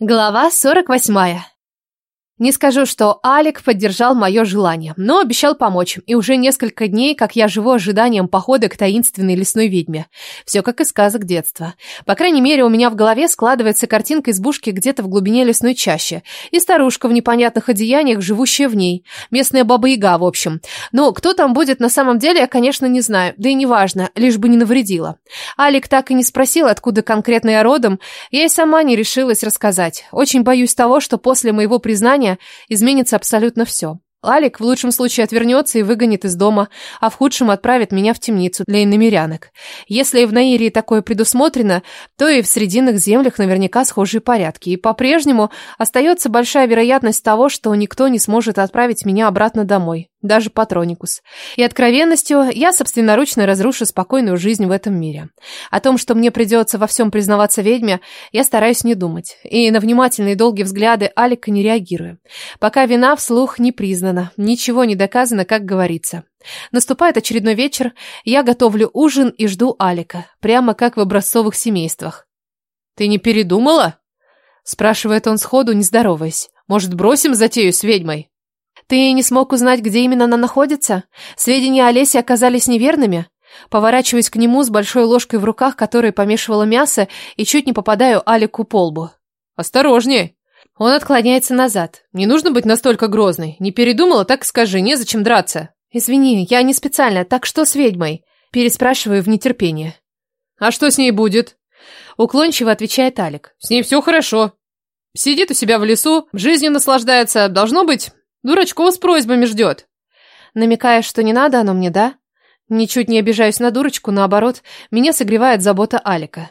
Глава 48. Не скажу, что Алик поддержал мое желание, но обещал помочь, и уже несколько дней, как я живу ожиданием похода к таинственной лесной ведьме. Все как из сказок детства. По крайней мере, у меня в голове складывается картинка избушки где-то в глубине лесной чащи, и старушка в непонятных одеяниях, живущая в ней. Местная баба-яга, в общем. Но кто там будет на самом деле, я, конечно, не знаю, да и неважно, лишь бы не навредила. Алик так и не спросил, откуда конкретно я родом, я и сама не решилась рассказать. Очень боюсь того, что после моего признания изменится абсолютно все. Алик в лучшем случае отвернется и выгонит из дома, а в худшем отправит меня в темницу для иномерянок. Если в Наирии такое предусмотрено, то и в Срединных землях наверняка схожие порядки. И по-прежнему остается большая вероятность того, что никто не сможет отправить меня обратно домой даже Патроникус. И откровенностью я собственноручно разрушу спокойную жизнь в этом мире. О том, что мне придется во всем признаваться ведьме, я стараюсь не думать. И на внимательные долгие взгляды Алика не реагирую. Пока вина вслух не признана, ничего не доказано, как говорится. Наступает очередной вечер, я готовлю ужин и жду Алика, прямо как в образцовых семействах. «Ты не передумала?» спрашивает он сходу, не здороваясь. «Может, бросим затею с ведьмой?» Ты не смог узнать, где именно она находится? Сведения о лесе оказались неверными? Поворачиваюсь к нему с большой ложкой в руках, которой помешивала мясо, и чуть не попадаю Алику по лбу. «Осторожнее!» Он отклоняется назад. «Не нужно быть настолько грозной. Не передумала, так скажи, незачем драться». «Извини, я не специально. Так что с ведьмой?» Переспрашиваю в нетерпении. «А что с ней будет?» Уклончиво отвечает Алик. «С ней все хорошо. Сидит у себя в лесу, жизнью наслаждается. Должно быть, Дурачков с просьбами ждет. Намекаешь, что не надо оно мне, да? Ничуть не обижаюсь на дурочку, наоборот, меня согревает забота Алика.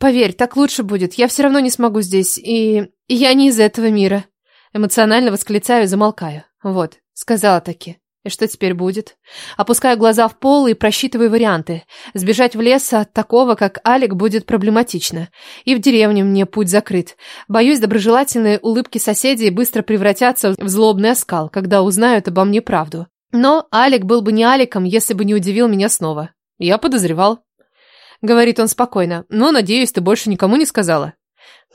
Поверь, так лучше будет, я все равно не смогу здесь, и... и я не из этого мира. Эмоционально восклицаю и замолкаю. Вот, сказала таки. И что теперь будет? Опускаю глаза в пол и просчитываю варианты. Сбежать в лес от такого, как Алик, будет проблематично. И в деревне мне путь закрыт. Боюсь, доброжелательные улыбки соседей быстро превратятся в злобный оскал, когда узнают обо мне правду. Но Алик был бы не Аликом, если бы не удивил меня снова. Я подозревал. Говорит он спокойно. Но, надеюсь, ты больше никому не сказала?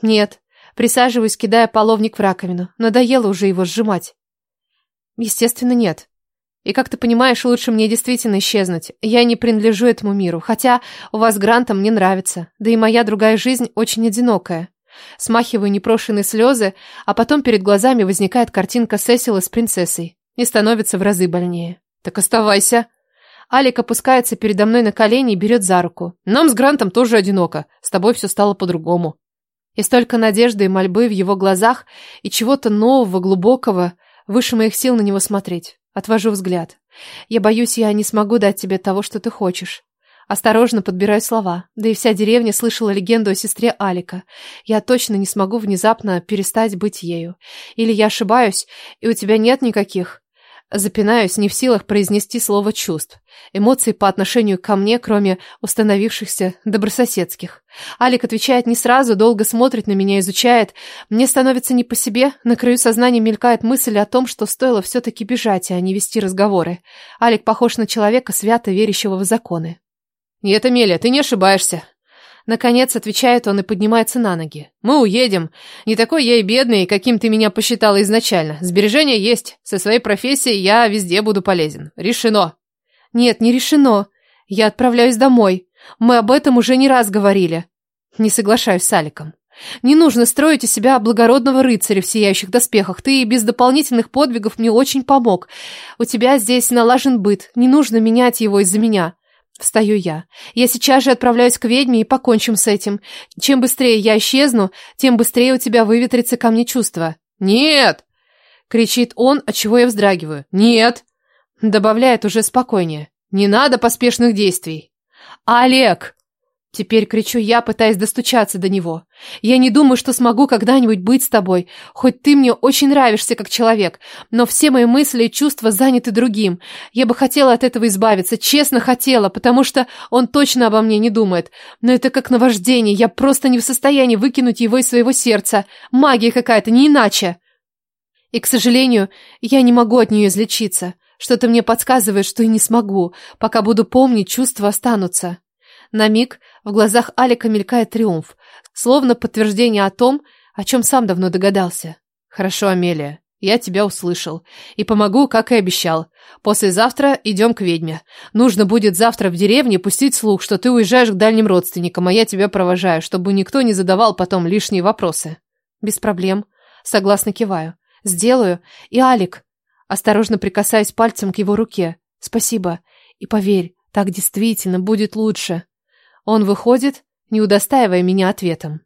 Нет. Присаживаюсь, кидая половник в раковину. Надоело уже его сжимать. Естественно, нет. И, как ты понимаешь, лучше мне действительно исчезнуть. Я не принадлежу этому миру, хотя у вас Гранта мне нравится. Да и моя другая жизнь очень одинокая. Смахиваю непрошенные слезы, а потом перед глазами возникает картинка Сесила с принцессой. И становится в разы больнее. Так оставайся. Алик опускается передо мной на колени и берет за руку. Нам с Грантом тоже одиноко. С тобой все стало по-другому. И столько надежды и мольбы в его глазах, и чего-то нового, глубокого, выше моих сил на него смотреть. Отвожу взгляд. Я боюсь, я не смогу дать тебе того, что ты хочешь. Осторожно подбираю слова. Да и вся деревня слышала легенду о сестре Алика. Я точно не смогу внезапно перестать быть ею. Или я ошибаюсь, и у тебя нет никаких... Запинаюсь, не в силах произнести слово чувств. Эмоций по отношению ко мне, кроме установившихся добрососедских. Алик отвечает не сразу, долго смотрит на меня, изучает. Мне становится не по себе. На краю сознания мелькает мысль о том, что стоило все-таки бежать, а не вести разговоры. Алик похож на человека, свято верящего в законы. «Нет, Амелия, ты не ошибаешься. Наконец, отвечает он и поднимается на ноги. «Мы уедем. Не такой я и бедный, каким ты меня посчитала изначально. Сбережения есть. Со своей профессией я везде буду полезен. Решено». «Нет, не решено. Я отправляюсь домой. Мы об этом уже не раз говорили». Не соглашаюсь с Аликом. «Не нужно строить из себя благородного рыцаря в сияющих доспехах. Ты без дополнительных подвигов мне очень помог. У тебя здесь налажен быт. Не нужно менять его из-за меня». Встаю я. Я сейчас же отправляюсь к ведьме и покончим с этим. Чем быстрее я исчезну, тем быстрее у тебя выветрится ко мне чувство. Нет! Кричит он, от чего я вздрагиваю. Нет! Добавляет уже спокойнее. Не надо поспешных действий. Олег! Теперь кричу я, пытаясь достучаться до него. Я не думаю, что смогу когда-нибудь быть с тобой, хоть ты мне очень нравишься как человек, но все мои мысли и чувства заняты другим. Я бы хотела от этого избавиться, честно хотела, потому что он точно обо мне не думает. Но это как наваждение, я просто не в состоянии выкинуть его из своего сердца. Магия какая-то, не иначе. И, к сожалению, я не могу от нее излечиться. Что-то мне подсказывает, что и не смогу. Пока буду помнить, чувства останутся. На миг в глазах Алика мелькает триумф, словно подтверждение о том, О чем сам давно догадался. Хорошо, Амелия. Я тебя услышал. И помогу, как и обещал. Послезавтра идем к ведьме. Нужно будет завтра в деревне пустить слух, что ты уезжаешь к дальним родственникам, а я тебя провожаю, чтобы никто не задавал потом лишние вопросы. Без проблем. Согласно киваю. Сделаю. И Алик. Осторожно прикасаюсь пальцем к его руке. Спасибо. И поверь, так действительно будет лучше. Он выходит, не удостаивая меня ответом.